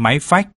máy fax